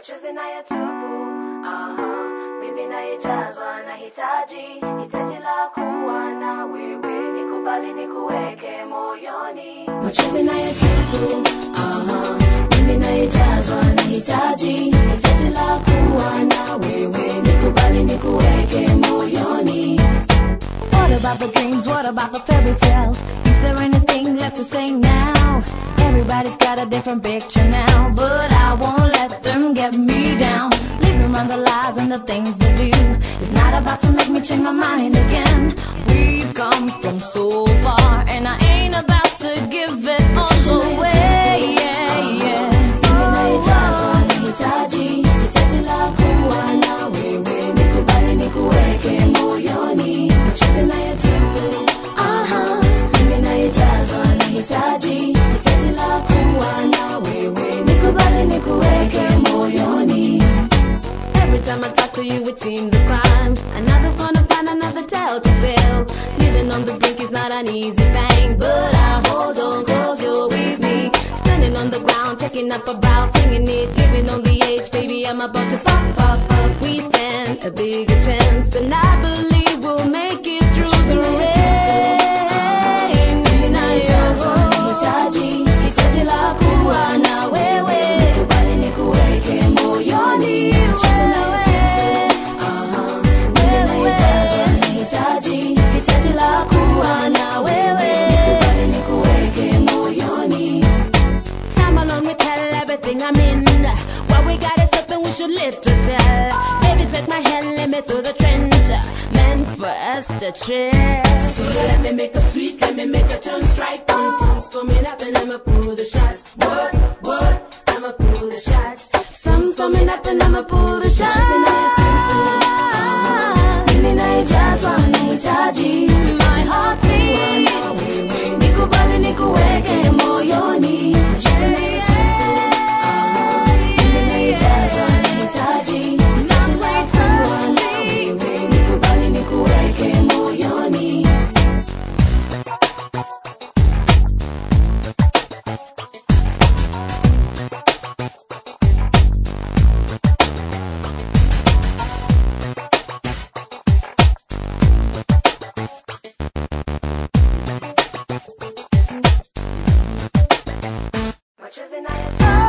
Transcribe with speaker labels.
Speaker 1: machozi nayotubu aha mimi nayejazwa na hitaji hitaji la kuwa na wewe nikubali moyoni machozi nayotubu aha mimi nayejazwa na hitaji hitaji la kuwa na wewe nikubali moyoni
Speaker 2: What about the dreams? What about the fairy tales? Is there anything left to say now? Everybody's got a different picture now, but I won't let get me down. Living around the lies and the things they do is not about to make me change my mind again. We've come from so far, and I ain't about to give it all time I talk to you, it seems a crime. Another's gonna find another tale to tell. Living on the brink is not an easy thing, but I hold on cause you're with me. Standing on the ground, taking up a brow, singing it, living on the edge, baby. I'm about to pop, pop, pop. We stand a bigger chance, and I we should live to tell. Baby, take my hand, let me through the trench. Meant for us to chill.
Speaker 1: So let me make a sweet, let me make a turn strike. When sun's coming up and I'ma pull the shots. What, what, I'ma pull the shots. Sun's coming up and I'ma pull the shots. Watchers and I.